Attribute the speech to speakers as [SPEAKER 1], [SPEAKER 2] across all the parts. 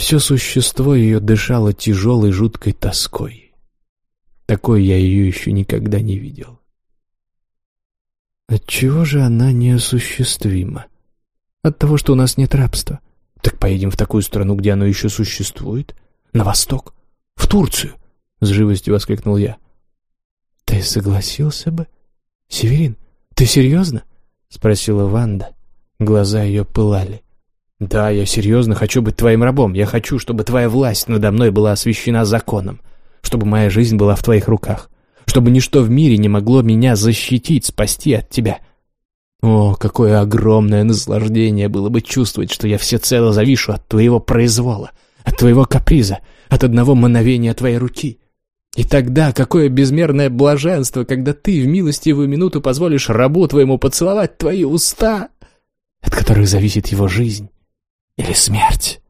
[SPEAKER 1] Все существо ее дышало тяжелой жуткой тоской. Такой я ее еще никогда не видел. Отчего же она неосуществима? От того, что у нас нет рабства. Так поедем в такую страну, где оно еще существует? На восток? В Турцию? С живостью воскликнул я. Ты согласился бы? Северин, ты серьезно? Спросила Ванда. Глаза ее пылали. «Да, я серьезно хочу быть твоим рабом. Я хочу, чтобы твоя власть надо мной была освящена законом, чтобы моя жизнь была в твоих руках, чтобы ничто в мире не могло меня защитить, спасти от тебя. О, какое огромное наслаждение было бы чувствовать, что я всецело завишу от твоего произвола, от твоего каприза, от одного мановения твоей руки. И тогда какое безмерное блаженство, когда ты в милостивую минуту позволишь рабу твоему поцеловать твои уста, от которых зависит его жизнь или смерть.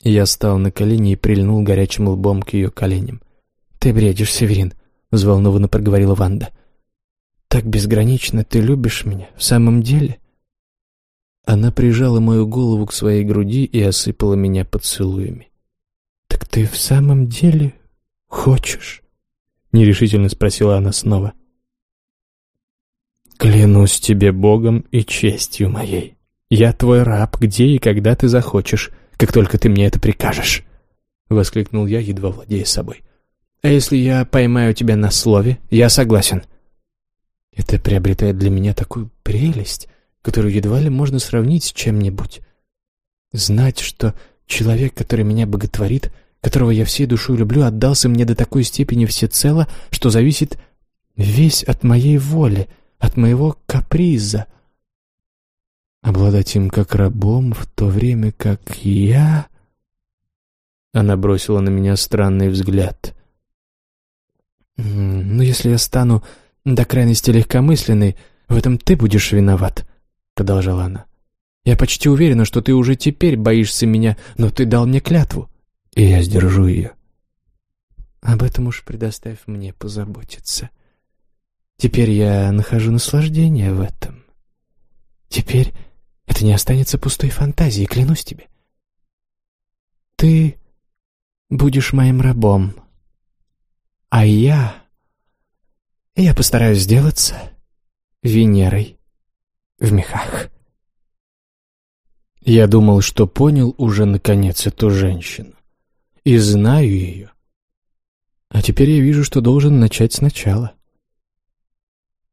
[SPEAKER 1] Я стал на колени и прильнул горячим лбом к ее коленям. «Ты бредишь, Северин», — взволнованно проговорила Ванда. «Так безгранично ты любишь меня, в самом деле?» Она прижала мою голову к своей груди и осыпала меня поцелуями. «Так ты в самом деле хочешь?» — нерешительно спросила она снова. «Клянусь тебе Богом и честью моей», «Я твой раб, где и когда ты захочешь, как только ты мне это прикажешь», — воскликнул я, едва владея собой. «А если я поймаю тебя на слове, я согласен». Это приобретает для меня такую прелесть, которую едва ли можно сравнить с чем-нибудь. Знать, что человек, который меня боготворит, которого я всей душой люблю, отдался мне до такой степени всецело, что зависит весь от моей воли, от моего каприза, обладать им как рабом, в то время как я...» Она бросила на меня странный взгляд. «Ну, если я стану до крайности легкомысленной, в этом ты будешь виноват», — продолжала она. «Я почти уверена, что ты уже теперь боишься меня, но ты дал мне клятву, и я сдержу ее. Об этом уж предоставь мне позаботиться. Теперь я нахожу наслаждение в этом. Теперь это не останется пустой фантазией, клянусь тебе. Ты будешь моим рабом, а я... Я постараюсь сделаться Венерой в мехах. Я думал, что понял уже наконец эту женщину и знаю ее. А теперь я вижу, что должен начать сначала.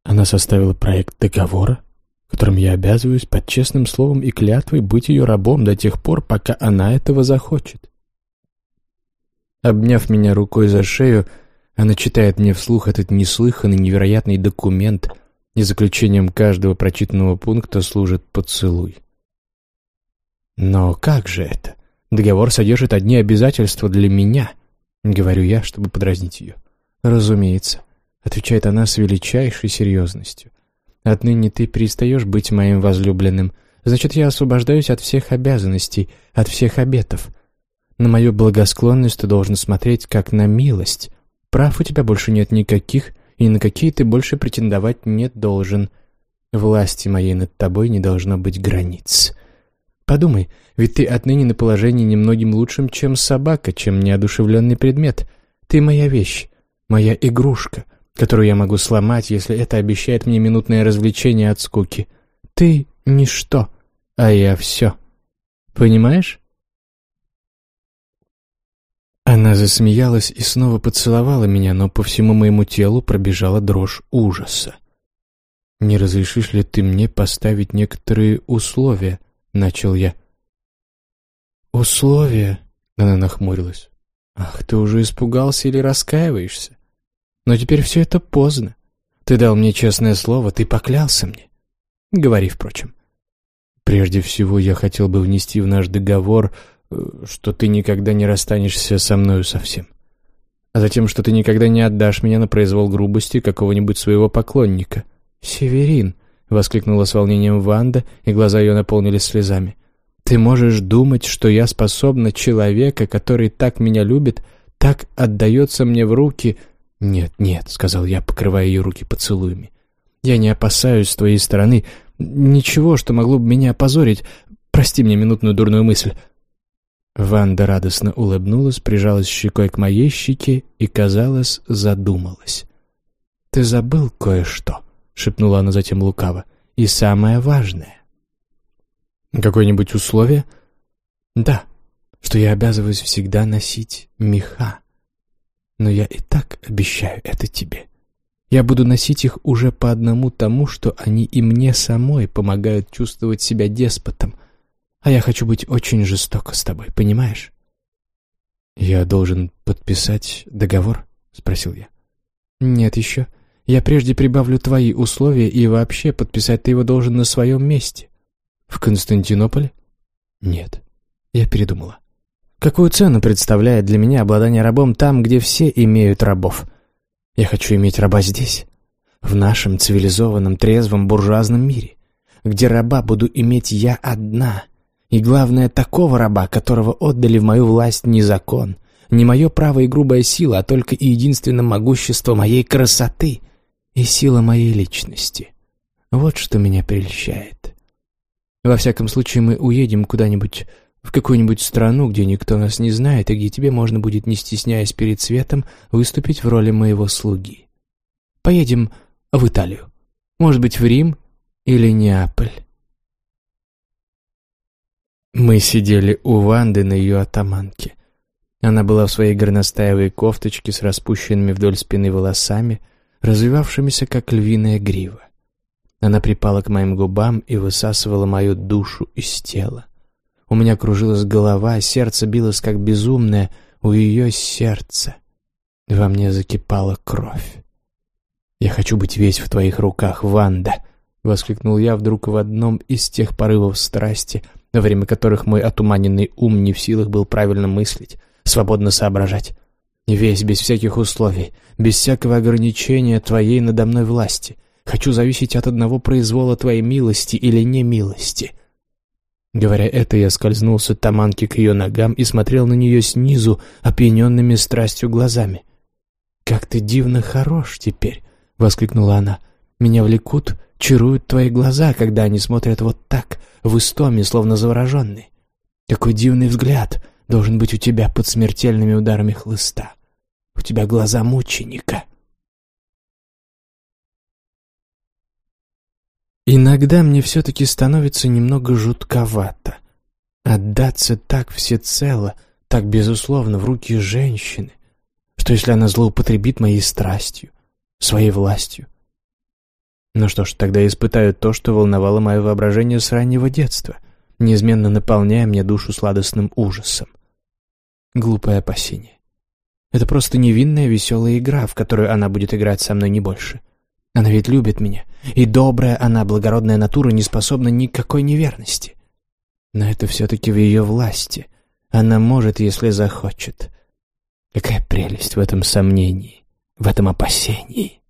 [SPEAKER 1] Она составила проект договора, которым я обязываюсь под честным словом и клятвой быть ее рабом до тех пор, пока она этого захочет. Обняв меня рукой за шею, она читает мне вслух этот неслыханный невероятный документ, и заключением каждого прочитанного пункта служит поцелуй. «Но как же это? Договор содержит одни обязательства для меня», — говорю я, чтобы подразнить ее. «Разумеется», — отвечает она с величайшей серьезностью. Отныне ты перестаешь быть моим возлюбленным. Значит, я освобождаюсь от всех обязанностей, от всех обетов. На мою благосклонность ты должен смотреть как на милость. Прав у тебя больше нет никаких, и на какие ты больше претендовать не должен. Власти моей над тобой не должно быть границ. Подумай, ведь ты отныне на положении немногим лучшим, чем собака, чем неодушевленный предмет. Ты моя вещь, моя игрушка, которую я могу сломать, если это обещает мне минутное развлечение от скуки. Ты — ничто, а я все. Понимаешь? Она засмеялась и снова поцеловала меня, но по всему моему телу пробежала дрожь ужаса. «Не разрешишь ли ты мне поставить некоторые условия?» — начал я. «Условия?» — она нахмурилась. «Ах, ты уже испугался или раскаиваешься? Но теперь все это поздно. Ты дал мне честное слово, ты поклялся мне. Говори, впрочем. Прежде всего, я хотел бы внести в наш договор, э, что ты никогда не расстанешься со мною совсем. А затем, что ты никогда не отдашь меня на произвол грубости какого-нибудь своего поклонника. «Северин!» — воскликнула с волнением Ванда, и глаза ее наполнились слезами. «Ты можешь думать, что я способна человека, который так меня любит, так отдается мне в руки, «Нет, нет», — сказал я, покрывая ее руки поцелуями. «Я не опасаюсь с твоей стороны. Ничего, что могло бы меня опозорить. Прости мне минутную дурную мысль». Ванда радостно улыбнулась, прижалась щекой к моей щеке и, казалось, задумалась. «Ты забыл кое-что», — шепнула она затем лукаво, — «и самое важное». «Какое-нибудь условие?» «Да, что я обязываюсь всегда носить меха. Но я и так обещаю это тебе. Я буду носить их уже по одному тому, что они и мне самой помогают чувствовать себя деспотом, а я хочу быть очень жестоко с тобой, понимаешь?» «Я должен подписать договор?» — спросил я. «Нет еще. Я прежде прибавлю твои условия, и вообще подписать ты его должен на своем месте». «В Константинополе?» «Нет». Я передумала. Какую цену представляет для меня обладание рабом там, где все имеют рабов? Я хочу иметь раба здесь, в нашем цивилизованном, трезвом, буржуазном мире, где раба буду иметь я одна, и главное, такого раба, которого отдали в мою власть не закон, не мое право и грубая сила, а только и единственное могущество моей красоты и сила моей личности. Вот что меня прельщает. Во всяком случае, мы уедем куда-нибудь в какую-нибудь страну, где никто нас не знает, и где тебе можно будет, не стесняясь перед светом, выступить в роли моего слуги. Поедем в Италию. Может быть, в Рим или Неаполь. Мы сидели у Ванды на ее атаманке. Она была в своей горностаевой кофточке с распущенными вдоль спины волосами, развивавшимися, как львиная грива. Она припала к моим губам и высасывала мою душу из тела. У меня кружилась голова, сердце билось как безумное у ее сердца. Во мне закипала кровь. «Я хочу быть весь в твоих руках, Ванда!» — воскликнул я вдруг в одном из тех порывов страсти, во время которых мой отуманенный ум не в силах был правильно мыслить, свободно соображать. Весь, без всяких условий, без всякого ограничения твоей надо мной власти. Хочу зависеть от одного произвола твоей милости или немилости. Говоря это, я скользнулся таманки к ее ногам и смотрел на нее снизу, опьяненными страстью глазами. «Как ты дивно хорош теперь!» — воскликнула она. «Меня влекут, чаруют твои глаза, когда они смотрят вот так, в истоме, словно завороженный. Какой дивный взгляд должен быть у тебя под смертельными ударами хлыста. У тебя глаза мученика». Иногда мне все-таки становится немного жутковато. Отдаться так всецело, так безусловно в руки женщины, что если она злоупотребит моей страстью, своей властью. Ну что ж, тогда испытаю то, что волновало мое воображение с раннего детства, неизменно наполняя мне душу сладостным ужасом. Глупое опасение. Это просто невинная веселая игра, в которую она будет играть со мной не больше — она ведь любит меня, и добрая она, благородная натура, не способна никакой неверности. Но это все-таки в ее власти. Она может, если захочет. Какая прелесть в этом сомнении, в этом опасении.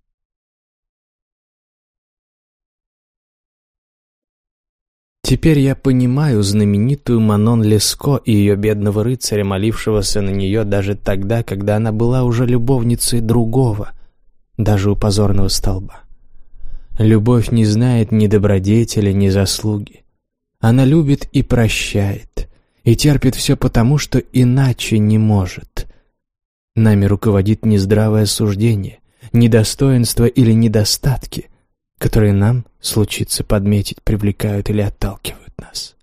[SPEAKER 1] Теперь я понимаю знаменитую Манон Леско и ее бедного рыцаря, молившегося на нее даже тогда, когда она была уже любовницей другого — даже у позорного столба. Любовь не знает ни добродетели, ни заслуги. Она любит и прощает, и терпит все потому, что иначе не может. Нами руководит не здравое суждение, недостоинство или недостатки, которые нам, случится подметить, привлекают или отталкивают нас.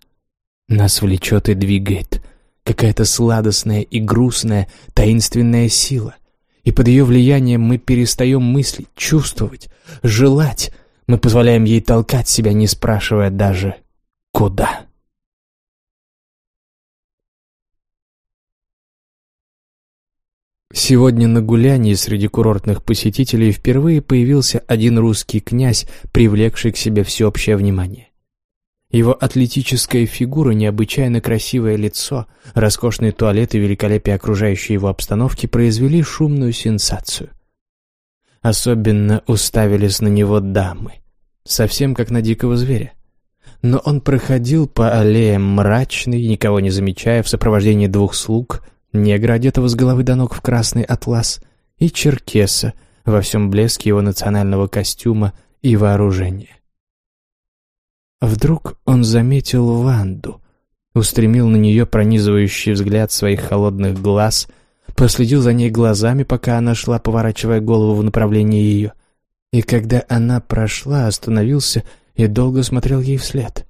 [SPEAKER 1] Нас влечет и двигает какая-то сладостная и грустная таинственная сила, и под ее влиянием мы перестаем мыслить, чувствовать, желать. Мы позволяем ей толкать себя, не спрашивая даже «куда?». Сегодня на гулянии среди курортных посетителей впервые появился один русский князь, привлекший к себе всеобщее внимание. Его атлетическая фигура, необычайно красивое лицо, роскошный туалет и великолепие окружающей его обстановки произвели шумную сенсацию. Особенно уставились на него дамы, совсем как на дикого зверя. Но он проходил по аллеям мрачный, никого не замечая, в сопровождении двух слуг, негра, одетого с головы до ног в красный атлас, и черкеса во всем блеске его национального костюма и вооружения. Вдруг он заметил Ванду, устремил на нее пронизывающий взгляд своих холодных глаз, проследил за ней глазами, пока она шла, поворачивая голову в направлении ее. И когда она прошла, остановился и долго смотрел ей вслед.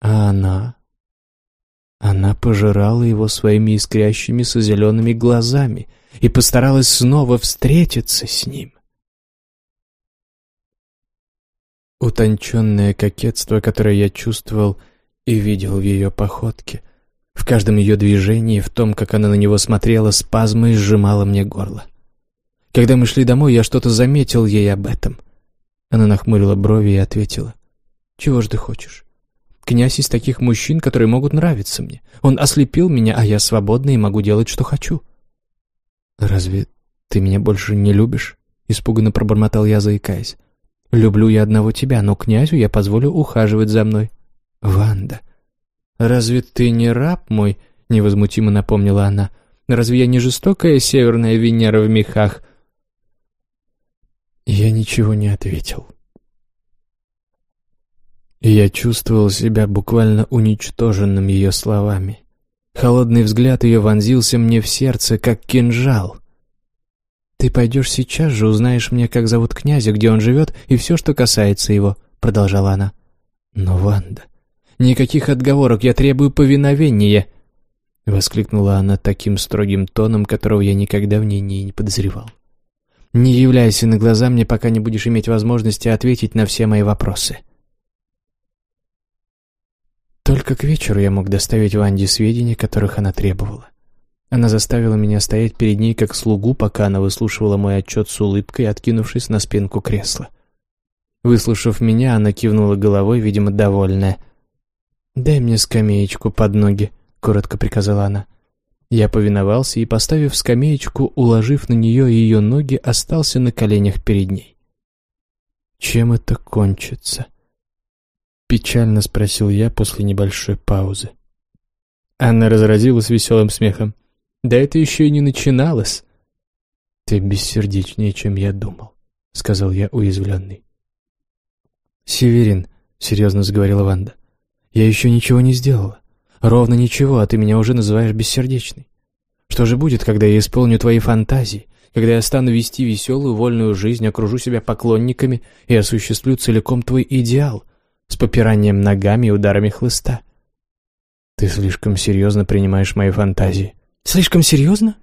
[SPEAKER 1] А она... Она пожирала его своими искрящимися зелеными глазами и постаралась снова встретиться с ним. Утонченное кокетство, которое я чувствовал и видел в ее походке, в каждом ее движении, в том, как она на него смотрела, спазмой сжимала мне горло. Когда мы шли домой, я что-то заметил ей об этом. Она нахмурила брови и ответила. «Чего ж ты хочешь? Князь из таких мужчин, которые могут нравиться мне. Он ослепил меня, а я свободна и могу делать, что хочу». «Разве ты меня больше не любишь?» — испуганно пробормотал я, заикаясь. Люблю я одного тебя, но князю я позволю ухаживать за мной. Ванда, разве ты не раб мой? Невозмутимо напомнила она. Разве я не жестокая северная Венера в мехах? Я ничего не ответил. Я чувствовал себя буквально уничтоженным ее словами. Холодный взгляд ее вонзился мне в сердце, как кинжал. «Ты пойдешь сейчас же, узнаешь мне, как зовут князя, где он живет, и все, что касается его», — продолжала она. «Но, Ванда, никаких отговорок, я требую повиновения», — воскликнула она таким строгим тоном, которого я никогда в ней не, подозревал. «Не являйся на глаза мне, пока не будешь иметь возможности ответить на все мои вопросы». Только к вечеру я мог доставить Ванде сведения, которых она требовала. Она заставила меня стоять перед ней как слугу, пока она выслушивала мой отчет с улыбкой, откинувшись на спинку кресла. Выслушав меня, она кивнула головой, видимо, довольная. «Дай мне скамеечку под ноги», — коротко приказала она. Я повиновался и, поставив скамеечку, уложив на нее ее ноги, остался на коленях перед ней. «Чем это кончится?» Печально спросил я после небольшой паузы. Она разразилась веселым смехом. Да это еще и не начиналось. Ты бессердечнее, чем я думал, сказал я уязвленный. Северин, серьезно заговорила Ванда, я еще ничего не сделала. Ровно ничего, а ты меня уже называешь бессердечной. Что же будет, когда я исполню твои фантазии, когда я стану вести веселую, вольную жизнь, окружу себя поклонниками и осуществлю целиком твой идеал с попиранием ногами и ударами хлыста? Ты слишком серьезно принимаешь мои фантазии. Слишком серьезно?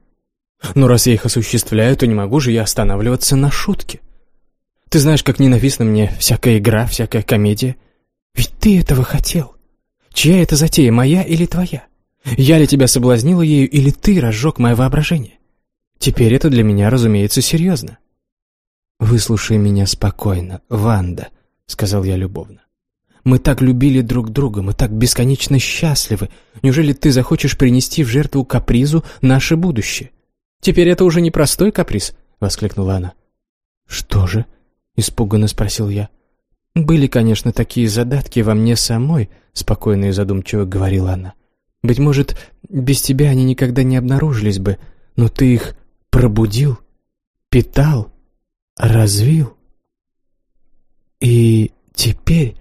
[SPEAKER 1] Но раз я их осуществляю, то не могу же я останавливаться на шутке. Ты знаешь, как ненавистна мне всякая игра, всякая комедия. Ведь ты этого хотел. Чья это затея, моя или твоя? Я ли тебя соблазнила ею, или ты разжег мое воображение? Теперь это для меня, разумеется, серьезно. «Выслушай меня спокойно, Ванда», — сказал я любовно. Мы так любили друг друга, мы так бесконечно счастливы. Неужели ты захочешь принести в жертву капризу наше будущее? Теперь это уже не простой каприз, воскликнула она. Что же? испуганно спросил я. Были, конечно, такие задатки во мне самой, спокойно и задумчиво говорила она. Быть может, без тебя они никогда не обнаружились бы, но ты их пробудил, питал, развил. И теперь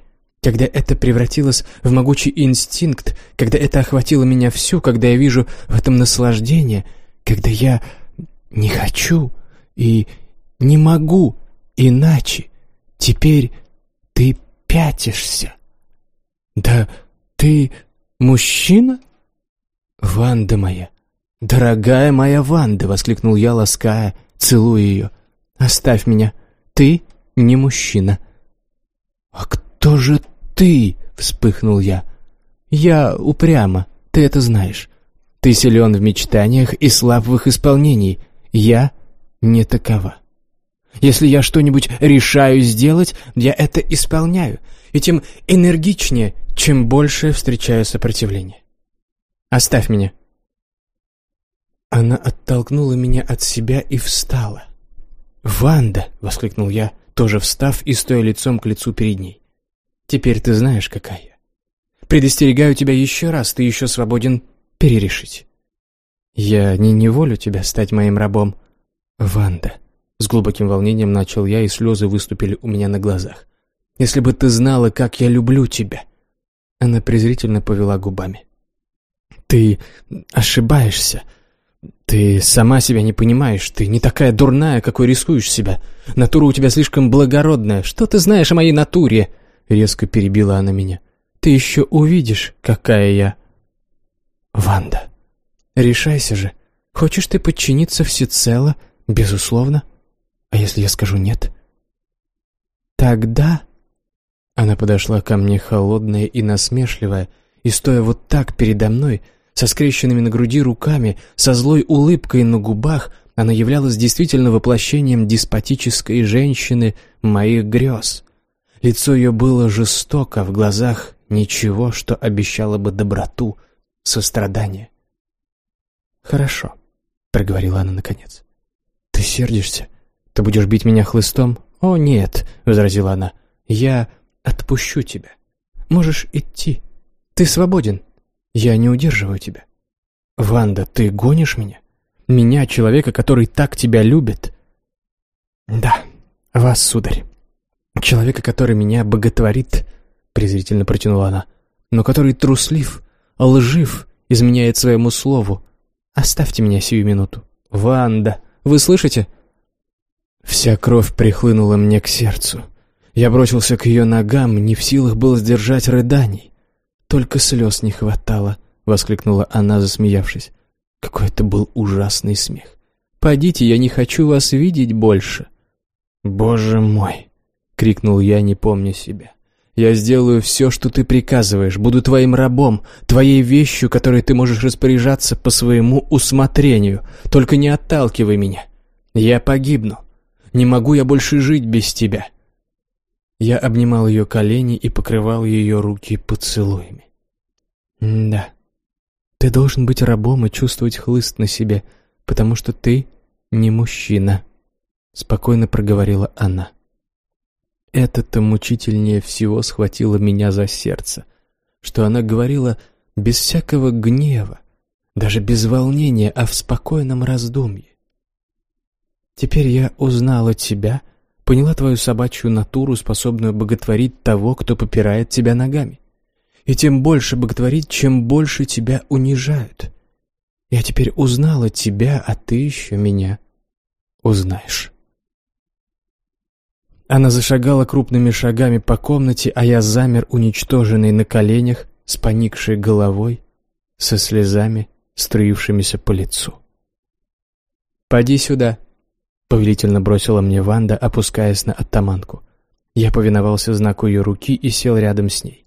[SPEAKER 1] когда это превратилось в могучий инстинкт, когда это охватило меня всю, когда я вижу в этом наслаждение, когда я не хочу и не могу иначе, теперь ты пятишься. Да ты мужчина? Ванда моя, дорогая моя Ванда, воскликнул я, лаская, целуя ее. Оставь меня, ты не мужчина. А кто же «Ты!» — вспыхнул я. «Я упрямо, ты это знаешь. Ты силен в мечтаниях и слаб в их исполнении. Я не такова. Если я что-нибудь решаю сделать, я это исполняю, и тем энергичнее, чем больше встречаю сопротивление. Оставь меня». Она оттолкнула меня от себя и встала. «Ванда!» — воскликнул я, тоже встав и стоя лицом к лицу перед ней. Теперь ты знаешь, какая я. Предостерегаю тебя еще раз, ты еще свободен перерешить. Я не неволю тебя стать моим рабом. Ванда. С глубоким волнением начал я, и слезы выступили у меня на глазах. Если бы ты знала, как я люблю тебя. Она презрительно повела губами. «Ты ошибаешься. Ты сама себя не понимаешь. Ты не такая дурная, какой рискуешь себя. Натура у тебя слишком благородная. Что ты знаешь о моей натуре?» Резко перебила она меня. «Ты еще увидишь, какая я». «Ванда, решайся же. Хочешь ты подчиниться всецело? Безусловно. А если я скажу «нет»?» «Тогда...» Она подошла ко мне холодная и насмешливая, и, стоя вот так передо мной, со скрещенными на груди руками, со злой улыбкой на губах, она являлась действительно воплощением деспотической женщины моих грез. Лицо ее было жестоко, в глазах ничего, что обещало бы доброту, сострадание. «Хорошо», — проговорила она наконец. «Ты сердишься? Ты будешь бить меня хлыстом?» «О, нет», — возразила она, — «я отпущу тебя. Можешь идти. Ты свободен. Я не удерживаю тебя». «Ванда, ты гонишь меня? Меня, человека, который так тебя любит?» «Да, вас, сударь. Человека, который меня боготворит», — презрительно протянула она, «но который труслив, лжив, изменяет своему слову. Оставьте меня сию минуту. Ванда, вы слышите?» Вся кровь прихлынула мне к сердцу. Я бросился к ее ногам, не в силах был сдержать рыданий. «Только слез не хватало», — воскликнула она, засмеявшись. Какой это был ужасный смех. «Пойдите, я не хочу вас видеть больше». «Боже мой!» — крикнул я, не помня себя. «Я сделаю все, что ты приказываешь, буду твоим рабом, твоей вещью, которой ты можешь распоряжаться по своему усмотрению. Только не отталкивай меня. Я погибну. Не могу я больше жить без тебя». Я обнимал ее колени и покрывал ее руки поцелуями. «Да, ты должен быть рабом и чувствовать хлыст на себе, потому что ты не мужчина», — спокойно проговорила она. Это-то мучительнее всего схватило меня за сердце, что она говорила без всякого гнева, даже без волнения, а в спокойном раздумье. Теперь я узнала тебя, поняла твою собачью натуру, способную боготворить того, кто попирает тебя ногами. И тем больше боготворить, чем больше тебя унижают. Я теперь узнала тебя, а ты еще меня узнаешь. Она зашагала крупными шагами по комнате, а я замер, уничтоженный на коленях, с поникшей головой, со слезами, струившимися по лицу. «Поди сюда», — повелительно бросила мне Ванда, опускаясь на оттаманку. Я повиновался знаку ее руки и сел рядом с ней.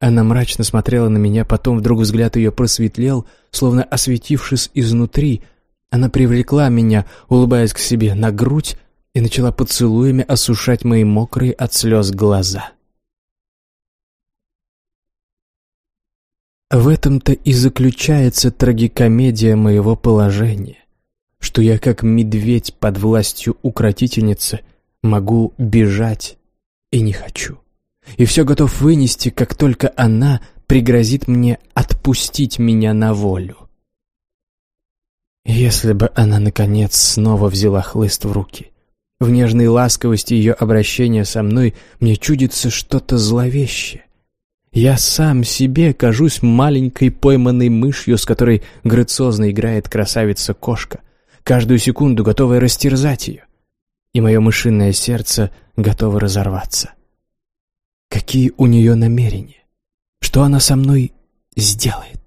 [SPEAKER 1] Она мрачно смотрела на меня, потом вдруг взгляд ее просветлел, словно осветившись изнутри. Она привлекла меня, улыбаясь к себе, на грудь и начала поцелуями осушать мои мокрые от слез глаза. В этом-то и заключается трагикомедия моего положения что я как медведь под властью укротительницы могу бежать и не хочу. И все готов вынести, как только она пригрозит мне отпустить меня на волю. Если бы она, наконец, снова взяла хлыст в руки. В нежной ласковости ее обращения со мной мне чудится что-то зловещее. Я сам себе кажусь маленькой пойманной мышью, с которой грациозно играет красавица-кошка — каждую секунду готовая растерзать ее. И мое мышиное сердце готово разорваться. Какие у нее намерения? Что она со мной сделает?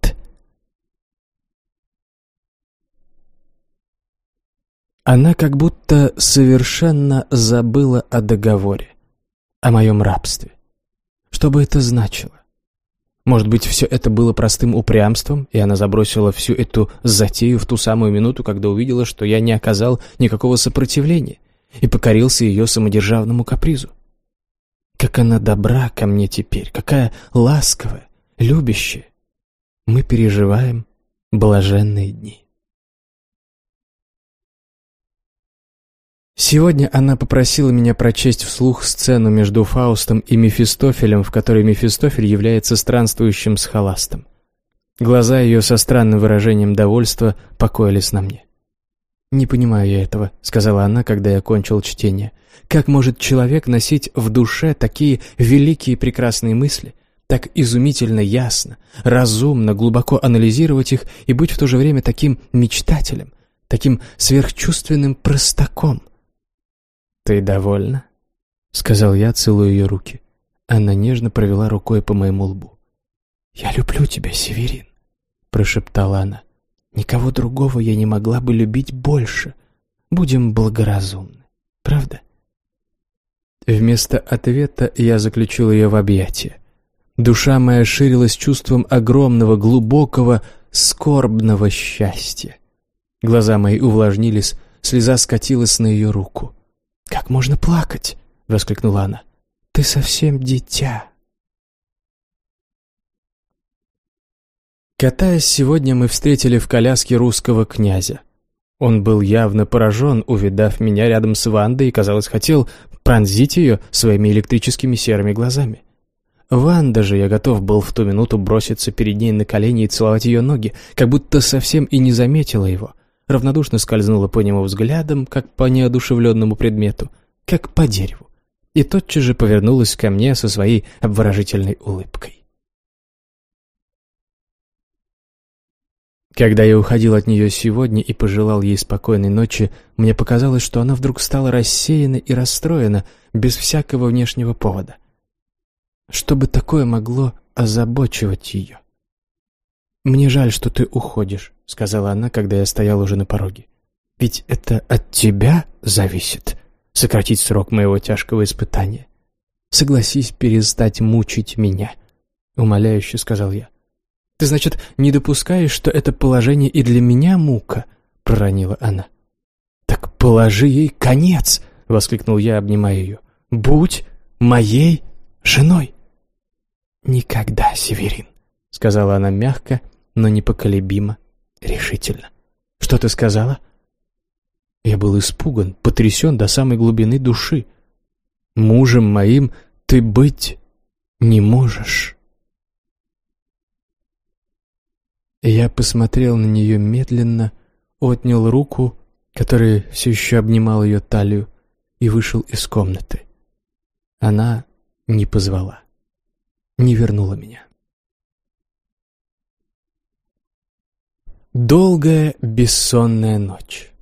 [SPEAKER 1] Она как будто совершенно забыла о договоре, о моем рабстве. Что бы это значило? Может быть, все это было простым упрямством, и она забросила всю эту затею в ту самую минуту, когда увидела, что я не оказал никакого сопротивления и покорился ее самодержавному капризу. Как она добра ко мне теперь, какая ласковая, любящая. Мы переживаем блаженные дни. Сегодня она попросила меня прочесть вслух сцену между Фаустом и Мефистофелем, в которой Мефистофель является странствующим схоластом. Глаза ее со странным выражением довольства покоились на мне. «Не понимаю я этого», — сказала она, когда я кончил чтение. «Как может человек носить в душе такие великие прекрасные мысли, Так изумительно ясно, разумно, глубоко анализировать их и быть в то же время таким мечтателем, таким сверхчувственным простаком. «Ты довольна?» — сказал я, целуя ее руки. Она нежно провела рукой по моему лбу. «Я люблю тебя, Северин», — прошептала она. «Никого другого я не могла бы любить больше. Будем благоразумны, правда?» Вместо ответа я заключил ее в объятия. Душа моя ширилась чувством огромного, глубокого, скорбного счастья. Глаза мои увлажнились, слеза скатилась на ее руку. «Как можно плакать?» — воскликнула она. «Ты совсем дитя». Катаясь сегодня, мы встретили в коляске русского князя. Он был явно поражен, увидав меня рядом с Вандой, и, казалось, хотел пронзить ее своими электрическими серыми глазами. Ванда же я готов был в ту минуту броситься перед ней на колени и целовать ее ноги, как будто совсем и не заметила его. Равнодушно скользнула по нему взглядом, как по неодушевленному предмету, как по дереву, и тотчас же повернулась ко мне со своей обворожительной улыбкой. Когда я уходил от нее сегодня и пожелал ей спокойной ночи, мне показалось, что она вдруг стала рассеяна и расстроена, без всякого внешнего повода. Что бы такое могло озабочивать ее? «Мне жаль, что ты уходишь», — сказала она, когда я стоял уже на пороге. «Ведь это от тебя зависит, сократить срок моего тяжкого испытания. Согласись перестать мучить меня», — умоляюще сказал я. «Ты, значит, не допускаешь, что это положение и для меня мука?» — проронила она. «Так положи ей конец!» — воскликнул я, обнимая ее. «Будь моей женой!» «Никогда, Северин!» — сказала она мягко, но непоколебимо, решительно. «Что ты сказала?» Я был испуган, потрясен до самой глубины души. «Мужем моим ты быть не можешь». Я посмотрел на нее медленно, отнял руку, которая все еще обнимала ее талию, и вышел из комнаты. Она не позвала, не вернула меня. Долгая бессонная ночь.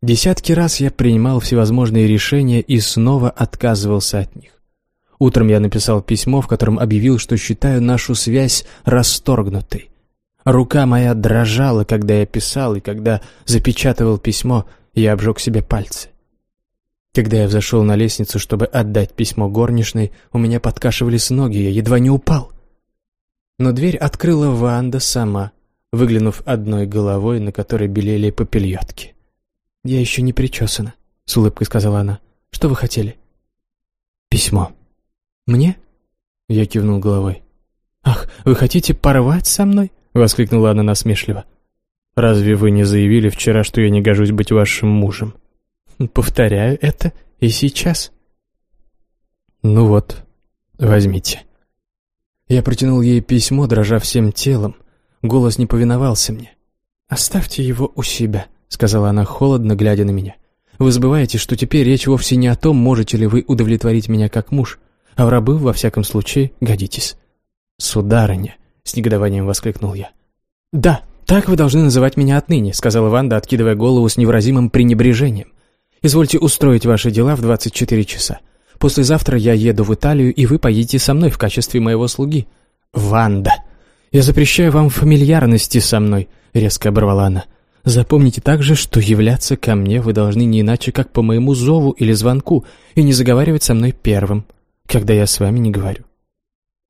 [SPEAKER 1] Десятки раз я принимал всевозможные решения и снова отказывался от них. Утром я написал письмо, в котором объявил, что считаю нашу связь расторгнутой, Рука моя дрожала, когда я писал, и когда запечатывал письмо, я обжег себе пальцы. Когда я взошел на лестницу, чтобы отдать письмо горничной, у меня подкашивались ноги, я едва не упал. Но дверь открыла Ванда сама, выглянув одной головой, на которой белели попельотки. «Я еще не причесана», — с улыбкой сказала она. «Что вы хотели?» «Письмо». «Мне?» — я кивнул головой. «Ах, вы хотите порвать со мной?» Воскликнула она насмешливо. «Разве вы не заявили вчера, что я не гожусь быть вашим мужем?» «Повторяю это и сейчас». «Ну вот, возьмите». Я протянул ей письмо, дрожа всем телом. Голос не повиновался мне. «Оставьте его у себя», — сказала она холодно, глядя на меня. «Вы забываете, что теперь речь вовсе не о том, можете ли вы удовлетворить меня как муж, а в рабы, во всяком случае, годитесь». «Сударыня», с негодованием воскликнул я. «Да, так вы должны называть меня отныне», — сказала Ванда, откидывая голову с невыразимым пренебрежением. «Извольте устроить ваши дела в 24 часа. Послезавтра я еду в Италию, и вы поедете со мной в качестве моего слуги». «Ванда, я запрещаю вам фамильярности со мной», — резко оборвала она. «Запомните также, что являться ко мне вы должны не иначе, как по моему зову или звонку, и не заговаривать со мной первым, когда я с вами не говорю.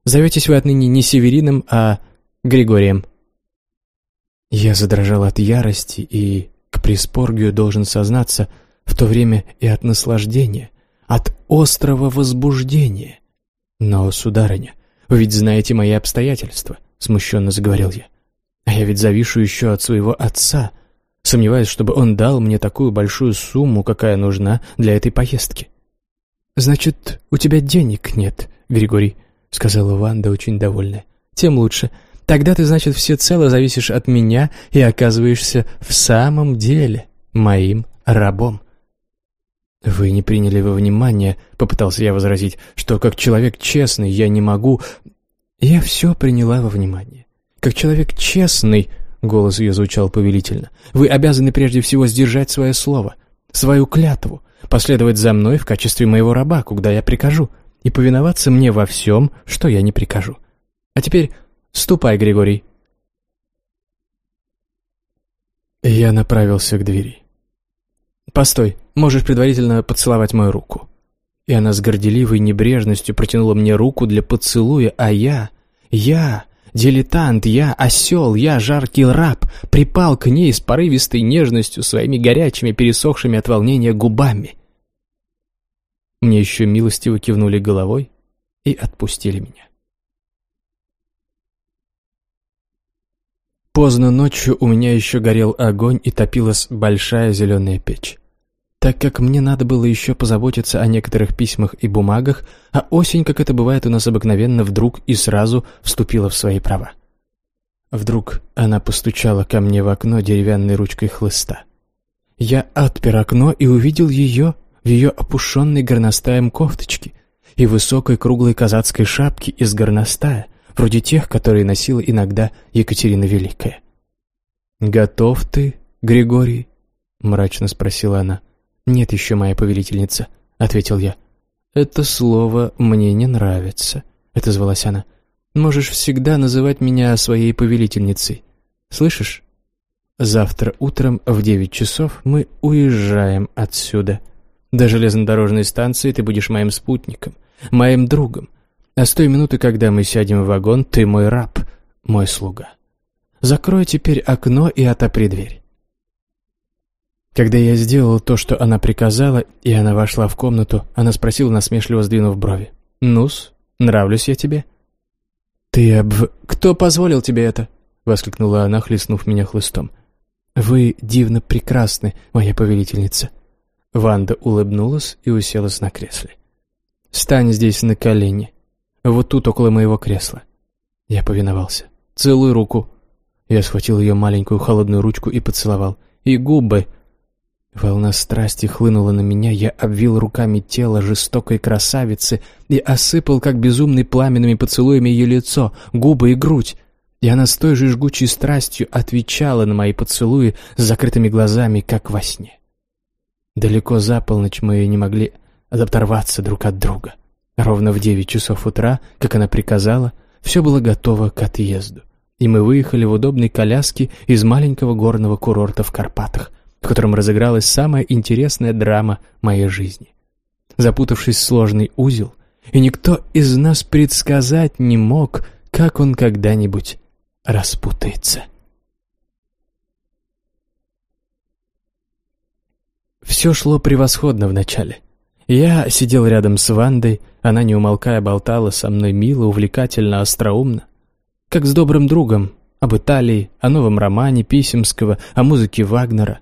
[SPEAKER 1] Зоветесь вы отныне не Северином, а Григорием». Я задрожал от ярости и, к приспоргию должен сознаться, в то время и от наслаждения, от острого возбуждения. «Но, сударыня, вы ведь знаете мои обстоятельства», — смущенно заговорил я. «А я ведь завишу еще от своего отца, сомневаюсь, чтобы он дал мне такую большую сумму, какая нужна для этой поездки». «Значит, у тебя денег нет, Григорий?» — сказала Ванда, очень довольная. «Тем лучше. Тогда ты, значит, всецело зависишь от меня и оказываешься в самом деле моим рабом». «Вы не приняли во внимание», — попытался я возразить, «что как человек честный я не могу...» Я все приняла во внимание. Как человек честный, голос ее звучал повелительно, вы обязаны прежде всего сдержать свое слово, свою клятву, последовать за мной в качестве моего раба, куда я прикажу, и повиноваться мне во всем, что я не прикажу. А теперь ступай, Григорий. Я направился к двери. «Постой, можешь предварительно поцеловать мою руку». И она с горделивой небрежностью протянула мне руку для поцелуя, а я, я, дилетант, я, осел, я, жаркий раб, припал к ней с порывистой нежностью своими горячими, пересохшими от волнения губами. Мне еще милостиво кивнули головой и отпустили меня. Поздно ночью у меня еще горел огонь и топилась большая зеленая печь. Так как мне надо было еще позаботиться о некоторых письмах и бумагах, а осень, как это бывает у нас обыкновенно, вдруг и сразу вступила в свои права. Вдруг она постучала ко мне в окно деревянной ручкой хлыста. Я отпер окно и увидел ее в ее опушенной горностаем кофточке и высокой круглой казацкой шапке из горностая, вроде тех, которые носила иногда Екатерина Великая. «Готов ты, Григорий?» — мрачно спросила она. «Нет еще, моя повелительница», — ответил я. «Это слово мне не нравится», — это звалась она. «Можешь всегда называть меня своей повелительницей. Слышишь? Завтра утром в девять часов мы уезжаем отсюда. До железнодорожной станции ты будешь моим спутником, моим другом, а с той минуты, когда мы сядем в вагон, ты мой раб, мой слуга. Закрой теперь окно и отопри дверь. Когда я сделал то, что она приказала, и она вошла в комнату, она спросила, насмешливо сдвинув брови. «Ну-с, нравлюсь я тебе?» «Ты об... Кто позволил тебе это?» — воскликнула она, хлестнув меня хлыстом. «Вы дивно прекрасны, моя повелительница». Ванда улыбнулась и уселась на кресле. «Стань здесь на колени. Вот тут, около моего кресла. Я повиновался. «Целуй руку». Я схватил ее маленькую холодную ручку и поцеловал. «И губы». Волна страсти хлынула на меня, я обвил руками тело жестокой красавицы и осыпал, как безумный пламенными поцелуями ее лицо, губы и грудь. И она с той же жгучей страстью отвечала на мои поцелуи с закрытыми глазами, как во сне. Далеко за полночь мы не могли оторваться друг от друга. Ровно в девять часов утра, как она приказала, все было готово к отъезду, и мы выехали в удобной коляске из маленького горного курорта в Карпатах, в котором разыгралась самая интересная драма моей жизни. Запутавшись в сложный узел, и никто из нас предсказать не мог, как он когда-нибудь распутается. Все шло превосходно вначале. Я сидел рядом с Вандой, она, не умолкая, болтала со мной мило, увлекательно, остроумно. Как с добрым другом, об Италии, о новом романе Писемского, о музыке Вагнера.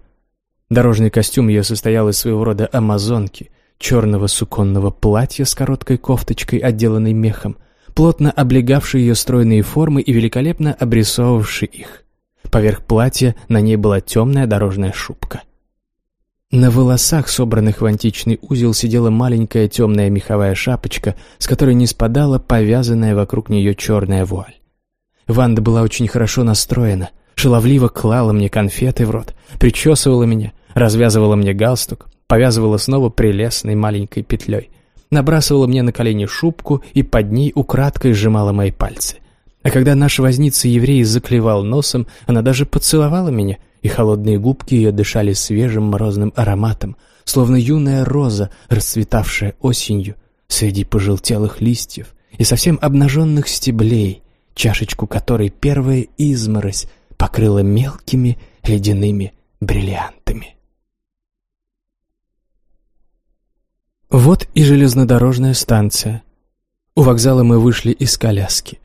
[SPEAKER 1] Дорожный костюм ее состоял из своего рода амазонки, черного суконного платья с короткой кофточкой, отделанной мехом, плотно облегавшей ее стройные формы и великолепно обрисовавшей их. Поверх платья на ней была темная дорожная шубка — на волосах, собранных в античный узел, сидела маленькая темная меховая шапочка, с которой не спадала повязанная вокруг нее черная вуаль. Ванда была очень хорошо настроена, шаловливо клала мне конфеты в рот, причесывала меня, развязывала мне галстук, повязывала снова прелестной маленькой петлей, набрасывала мне на колени шубку и под ней украдкой сжимала мои пальцы. А когда наш возница-еврей заклевал носом, она даже поцеловала меня — и холодные губки ее дышали свежим морозным ароматом, словно юная роза, расцветавшая осенью среди пожелтелых листьев и совсем обнаженных стеблей, чашечку которой первая изморозь покрыла мелкими ледяными бриллиантами. Вот и железнодорожная станция. У вокзала мы вышли из коляски.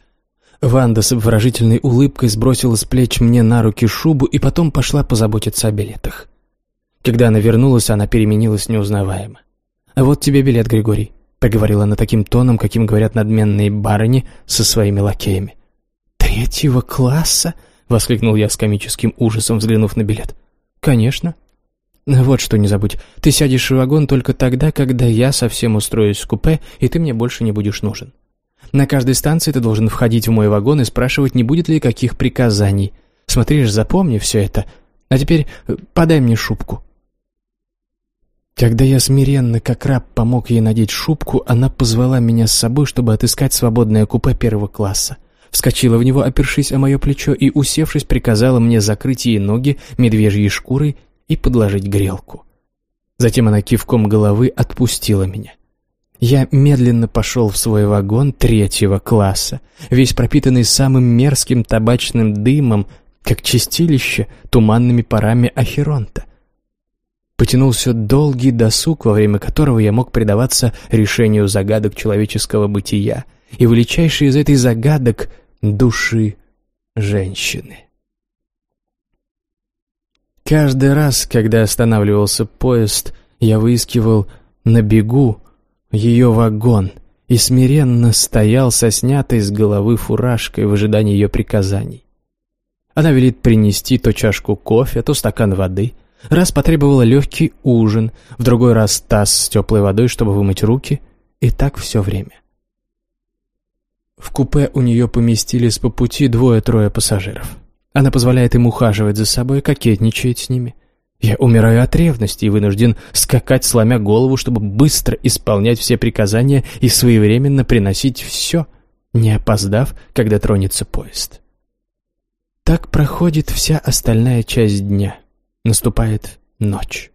[SPEAKER 1] Ванда с обворожительной улыбкой сбросила с плеч мне на руки шубу и потом пошла позаботиться о билетах. Когда она вернулась, она переменилась неузнаваемо. «А вот тебе билет, Григорий», — проговорила она таким тоном, каким говорят надменные барыни со своими лакеями. «Третьего класса?» — воскликнул я с комическим ужасом, взглянув на билет. «Конечно». «Вот что не забудь, ты сядешь в вагон только тогда, когда я совсем устроюсь в купе, и ты мне больше не будешь нужен. На каждой станции ты должен входить в мой вагон и спрашивать, не будет ли каких приказаний. Смотришь, запомни все это. А теперь э, подай мне шубку». Когда я смиренно, как раб, помог ей надеть шубку, она позвала меня с собой, чтобы отыскать свободное купе первого класса. Вскочила в него, опершись о мое плечо, и, усевшись, приказала мне закрыть ей ноги медвежьей шкурой и подложить грелку. Затем она кивком головы отпустила меня. Я медленно пошел в свой вагон третьего класса, весь пропитанный самым мерзким табачным дымом, как чистилище туманными парами Ахеронта. Потянулся долгий досуг, во время которого я мог предаваться решению загадок человеческого бытия — и величайший из этой загадок души женщины. Каждый раз, когда останавливался поезд, я выискивал на бегу ее вагон и смиренно стоял со снятой с головы фуражкой в ожидании ее приказаний. Она велит принести то чашку кофе, то стакан воды. Раз потребовала легкий ужин, в другой раз таз с теплой водой, чтобы вымыть руки, и так все время. В купе у нее поместились по пути двое-трое пассажиров. Она позволяет им ухаживать за собой, кокетничает с ними. Я умираю от ревности и вынужден скакать, сломя голову, чтобы быстро исполнять все приказания и своевременно приносить все, не опоздав, когда тронется поезд. Так проходит вся остальная часть дня. Наступает ночь.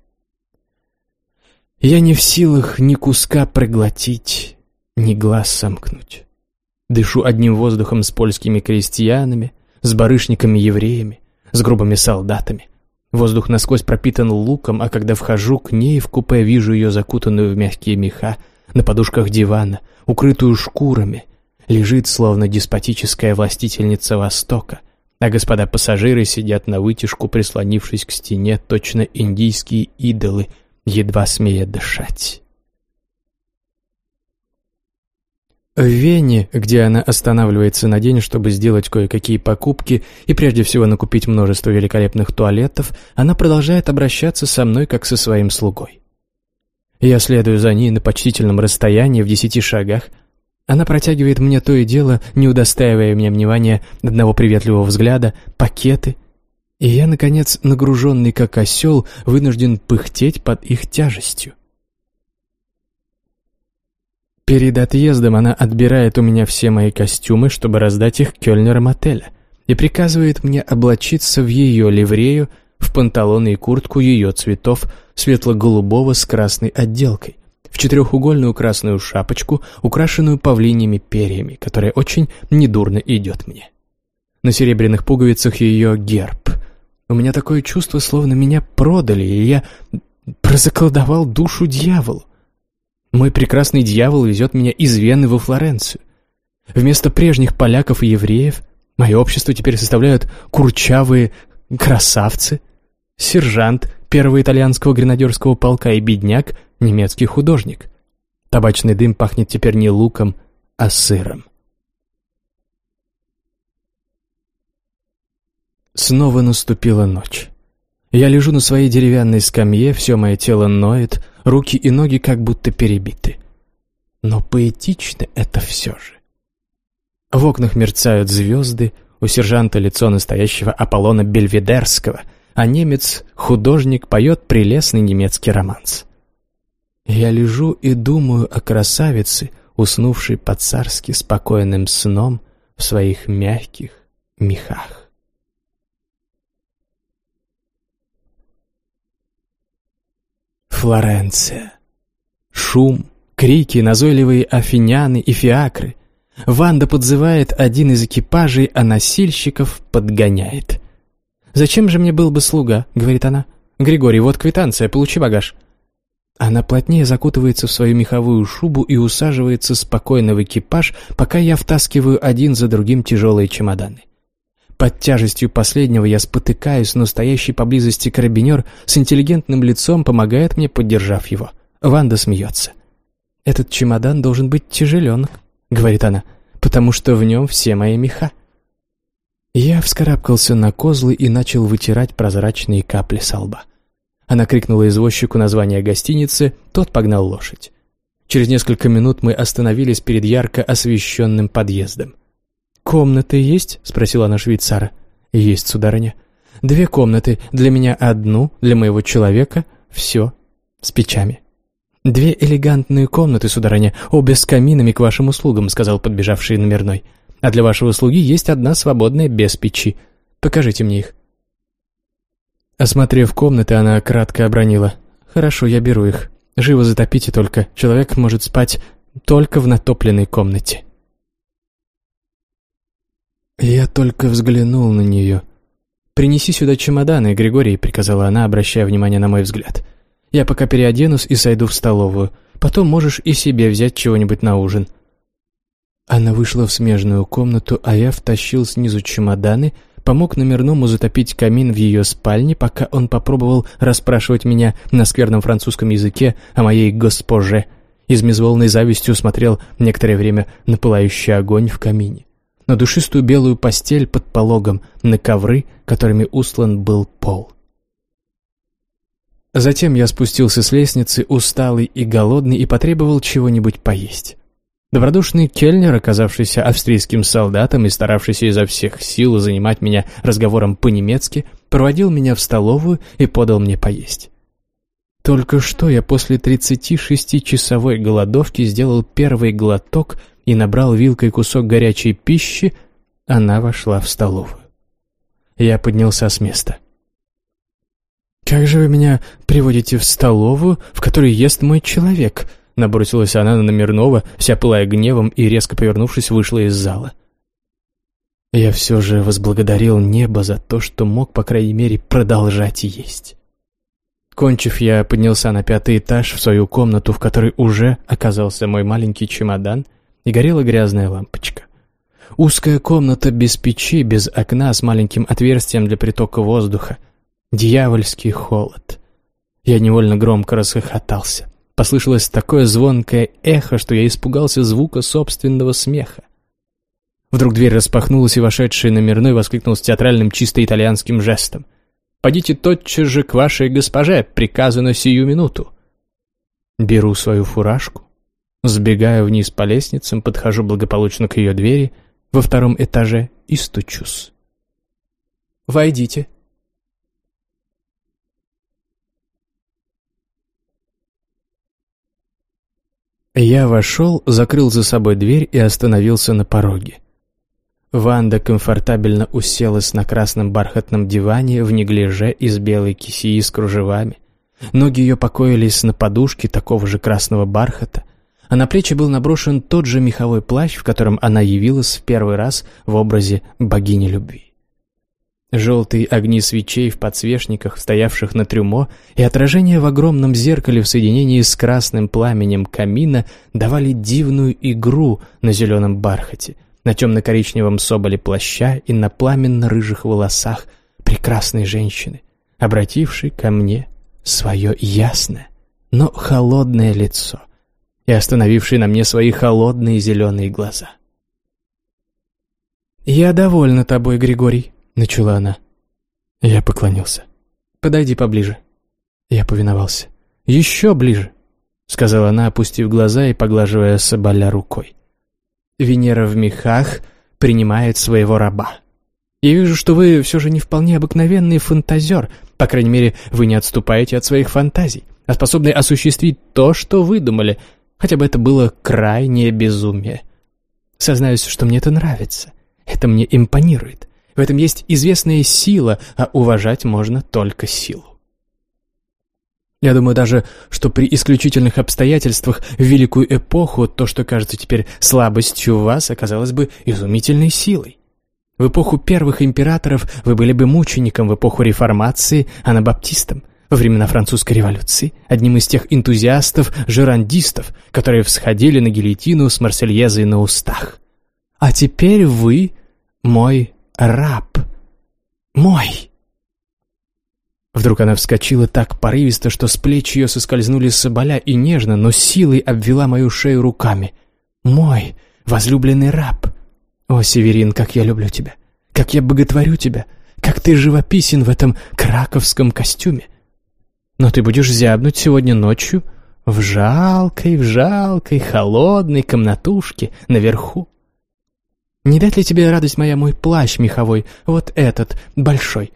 [SPEAKER 1] Я не в силах ни куска проглотить, ни глаз сомкнуть. Дышу одним воздухом с польскими крестьянами, с барышниками-евреями, с грубыми солдатами. Воздух насквозь пропитан луком, а когда вхожу к ней в купе, вижу ее закутанную в мягкие меха, на подушках дивана, укрытую шкурами. Лежит, словно деспотическая властительница Востока, а господа пассажиры сидят на вытяжку, прислонившись к стене, точно индийские идолы, едва смея дышать. В Вене, где она останавливается на день, чтобы сделать кое-какие покупки и прежде всего накупить множество великолепных туалетов, она продолжает обращаться со мной как со своим слугой. Я следую за ней на почтительном расстоянии в десяти шагах. Она протягивает мне то и дело, не удостаивая меня внимания одного приветливого взгляда, пакеты, и я, наконец, нагруженный как осел, вынужден пыхтеть под их тяжестью. Перед отъездом она отбирает у меня все мои костюмы, чтобы раздать их кёльнерам отеля, и приказывает мне облачиться в ее ливрею, в панталоны и куртку ее цветов, светло-голубого с красной отделкой, в четырехугольную красную шапочку, украшенную павлиньими перьями, которая очень недурно идет мне. На серебряных пуговицах ее герб. У меня такое чувство, словно меня продали, и я прозаколдовал душу дьяволу. Мой прекрасный дьявол везет меня из Вены во Флоренцию. Вместо прежних поляков и евреев мое общество теперь составляют курчавые красавцы, сержант первого итальянского гренадерского полка и бедняк, немецкий художник. Табачный дым пахнет теперь не луком, а сыром. Снова наступила ночь. Я лежу на своей деревянной скамье, все мое тело ноет, руки и ноги как будто перебиты. Но поэтично это все же. В окнах мерцают звезды, у сержанта лицо настоящего Аполлона Бельведерского, а немец, художник, поет прелестный немецкий романс. Я лежу и думаю о красавице, уснувшей по-царски спокойным сном в своих мягких мехах. Флоренция. Шум, крики, назойливые афиняны и фиакры. Ванда подзывает один из экипажей, а носильщиков подгоняет. «Зачем же мне был бы слуга?» — говорит она. «Григорий, вот квитанция, получи багаж». Она плотнее закутывается в свою меховую шубу и усаживается спокойно в экипаж, пока я втаскиваю один за другим тяжелые чемоданы. Под тяжестью последнего я спотыкаюсь, но стоящий поблизости карабинер с интеллигентным лицом помогает мне, поддержав его. Ванда смеется. «Этот чемодан должен быть тяжеленок», — говорит она, «потому что в нем все мои меха». Я вскарабкался на козлы и начал вытирать прозрачные капли со лба. Она крикнула извозчику название гостиницы, тот погнал лошадь. Через несколько минут мы остановились перед ярко освещенным подъездом. «Комнаты есть?» — спросила она швейцара. «Есть, сударыня. Две комнаты, для меня одну, для моего человека, все, с печами». «Две элегантные комнаты, сударыня, обе с каминами к вашим услугам», — сказал подбежавший номерной. «А для вашего слуги есть одна свободная без печи. Покажите мне их». Осмотрев комнаты, она кратко обронила. «Хорошо, я беру их. Живо затопите только. Человек может спать только в натопленной комнате». Я только взглянул на нее. «Принеси сюда чемоданы, Григорий», — приказала она, обращая внимание на мой взгляд. «Я пока переоденусь и сойду в столовую. Потом можешь и себе взять чего-нибудь на ужин». Она вышла в смежную комнату, а я втащил снизу чемоданы, помог номерному затопить камин в ее спальне, пока он попробовал расспрашивать меня на скверном французском языке о моей госпоже. Из безволной завистью смотрел некоторое время на пылающий огонь в камине на душистую белую постель под пологом, на ковры, которыми услан был пол. Затем я спустился с лестницы, усталый и голодный, и потребовал чего-нибудь поесть. Добродушный кельнер, оказавшийся австрийским солдатом и старавшийся изо всех сил занимать меня разговором по-немецки, проводил меня в столовую и подал мне поесть. Только что я после 36-часовой голодовки сделал первый глоток – и набрал вилкой кусок горячей пищи, она вошла в столовую. Я поднялся с места. «Как же вы меня приводите в столовую, в которой ест мой человек?» Набросилась она на Номернова, вся пылая гневом, и, резко повернувшись, вышла из зала. Я все же возблагодарил небо за то, что мог, по крайней мере, продолжать есть. Кончив, я поднялся на пятый этаж в свою комнату, в которой уже оказался мой маленький чемодан, и горела грязная лампочка. Узкая комната без печи, без окна, с маленьким отверстием для притока воздуха. Дьявольский холод. Я невольно громко расхохотался. Послышалось такое звонкое эхо, что я испугался звука собственного смеха. Вдруг дверь распахнулась, и вошедший номерной воскликнул с театральным чисто итальянским жестом. «Пойдите тотчас же к вашей госпоже, приказано сию минуту». Беру свою фуражку, Сбегаю вниз по лестницам, подхожу благополучно к ее двери во втором этаже и стучусь. «Войдите». Я вошел, закрыл за собой дверь и остановился на пороге. Ванда комфортабельно уселась на красном бархатном диване в неглиже из белой кисии с кружевами. Ноги ее покоились на подушке такого же красного бархата, а на плечи был наброшен тот же меховой плащ, в котором она явилась в первый раз в образе богини любви. Желтые огни свечей в подсвечниках, стоявших на трюмо, и отражение в огромном зеркале в соединении с красным пламенем камина давали дивную игру на зеленом бархате, на темно-коричневом соболе плаща и на пламенно-рыжих волосах прекрасной женщины, обратившей ко мне свое ясное, но холодное лицо — и остановивший на мне свои холодные зеленые глаза. «Я довольна тобой, Григорий», — начала она. Я поклонился. «Подойди поближе». Я повиновался. «Еще ближе», — сказала она, опустив глаза и поглаживая соболя рукой. «Венера в мехах принимает своего раба. Я вижу, что вы все же не вполне обыкновенный фантазер, по крайней мере, вы не отступаете от своих фантазий, а способны осуществить то, что выдумали, хотя бы это было крайнее безумие. Сознаюсь, что мне это нравится, это мне импонирует. В этом есть известная сила, а уважать можно только силу. Я думаю даже, что при исключительных обстоятельствах в великую эпоху то, что кажется теперь слабостью в вас, оказалось бы изумительной силой. В эпоху первых императоров вы были бы мучеником, в эпоху реформации – анабаптистом – во времена французской революции одним из тех энтузиастов-жерандистов, которые всходили на гильотину с марсельезой на устах. А теперь вы мой раб. Мой. Вдруг она вскочила так порывисто, что с плеч ее соскользнули соболя и нежно, но силой обвела мою шею руками. «Мой возлюбленный раб! О, Северин, как я люблю тебя! Как я боготворю тебя! Как ты живописен в этом краковском костюме! Но ты будешь зябнуть сегодня ночью В жалкой, в жалкой, холодной комнатушке наверху. Не дать ли тебе, радость моя, мой плащ меховой, вот этот, большой?